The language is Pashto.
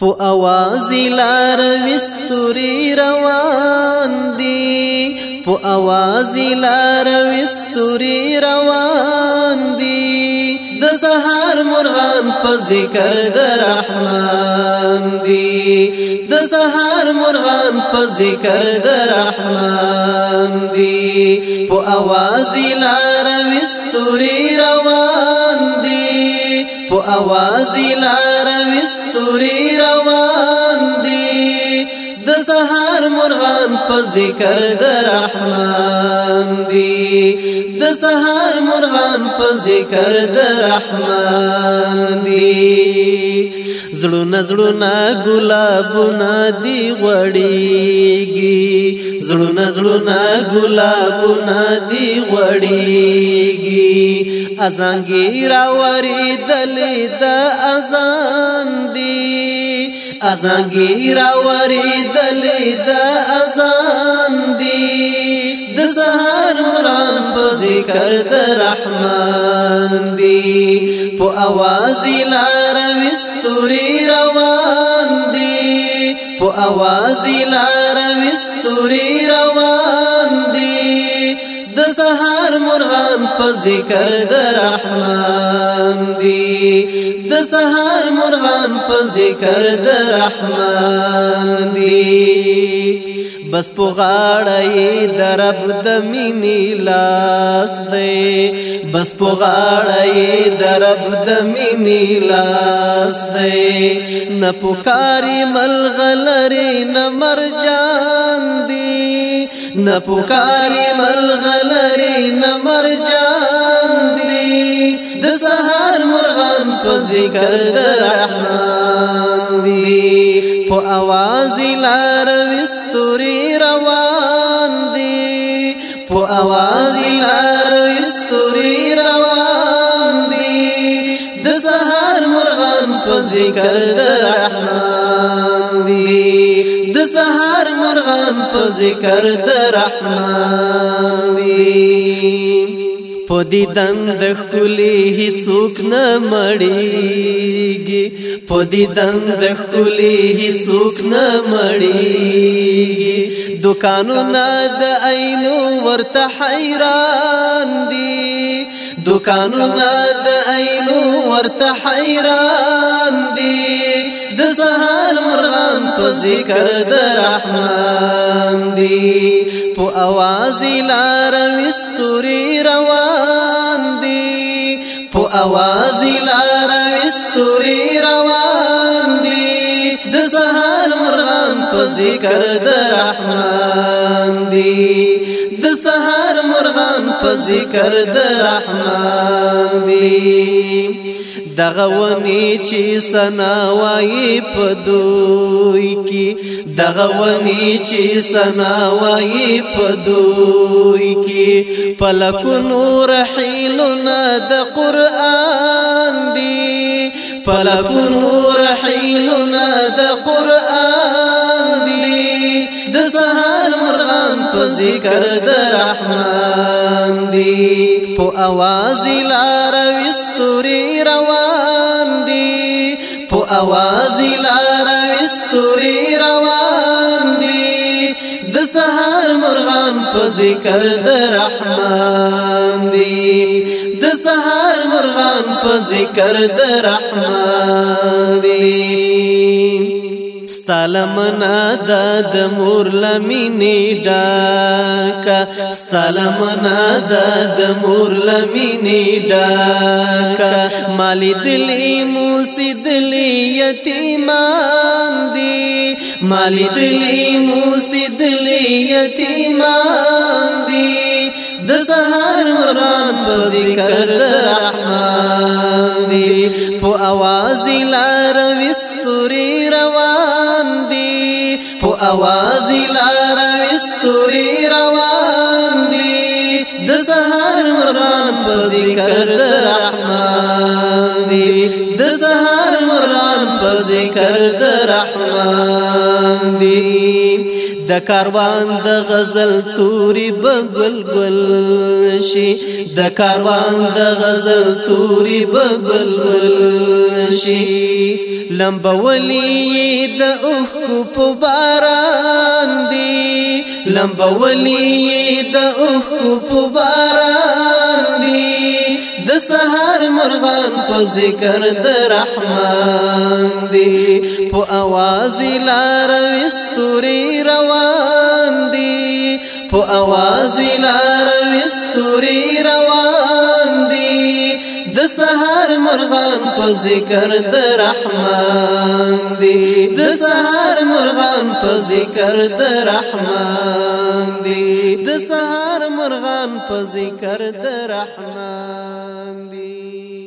په اواز لار وستوري روان دي په اواز لار وستوري روان دي د سهار مرغان په ذکر د رحمان دي د سهار مرغان په ذکر د رحمان دي په اواز لار وستوري روان دي په اواز لار وستوري روان دي د سهار مرغان په ذکر د رحمان دي د سهار مرغان په ذکر د رحمان دي زړونه زړونه ګلابونه دی غړیږي زړونه زړونه ګلابونه دی غړیږي ازانګي راوري دلې د ازان دی ازانګي راوري دلې د ازان دی د سهار وران په ذکر د رحمان دی په اواز لار وستوري اواز لار مستوري روان دي د سهار مرغان په ذکر د رحمان دي د سهار مرغان په ذکر د رحمان دي بس پغاړی درب د مینی لاس دی بس پغاړی درب د مینی لاس دی نه پکاري ملغلری نه مرجان دی نه پکاري ملغلری نه مرجان دی د سحر مرغان په ذکر د رحمان دی په आवाज لار وستوري اواز لار استوري روان دي د سحر مرغان په ذکر د رحمان دي د سحر مرغان په ذکر د رحمان دي په دې دند خولي هیڅوک نه مړیږي په دې دند خولي هیڅوک نه مړیږي دکانونه د عینو ورته حیران دي دکانونه د اینو ورت حیران دی د سهار مرغان په ذکر د رحمان دی په اواز لار وستوري روان دی په اواز لار وستوري روان دی د سهار مرغان په ذکر د رحمان دی په ذکر د رحمان دی دغه ونی چې سنا وای په دوی کی دغه ونی چې سنا وای په دوی کی پلک نور حیلنا د قران دی پلک نور حیلنا د قران د سهار مرغان په ذکر د رحمان دی په आवाज لار وستوري روان دی په आवाज لار وستوري روان دی د سهار مرغان په ذکر د رحمان دی د سهار مرغان په ذکر د رحمان دی ستلمنا د د مور لمینی ډاکا ستلمنا د د مور لمینی ډاکا مالی دلی موسی دلی یتیمان دی مالی دلی موسی دلی یتیمان دی د سحر مران په ذکر د رحمان اوازی لار وستوري روان دي په اوازی لار وستوري روان دي د سحر مران په ذکر رحمان دي د سحر مران په ذکر رحمان د کاروان د غزل توري بګل ګل شي د کاروان د غزل توري بګل ګل شي لمبولي د اوخ په باران دی لمبولي د اوخ په باران سهار مرغان په ذکر د رحمان دی په आवाज لار وستوري روان دی په आवाज لار وستوري روان دی د سهار مرغان په ذکر د رحمان دی د سهار مرغان په ذکر د رحمان دی د سهار مرغان په ذکر د رحمان دی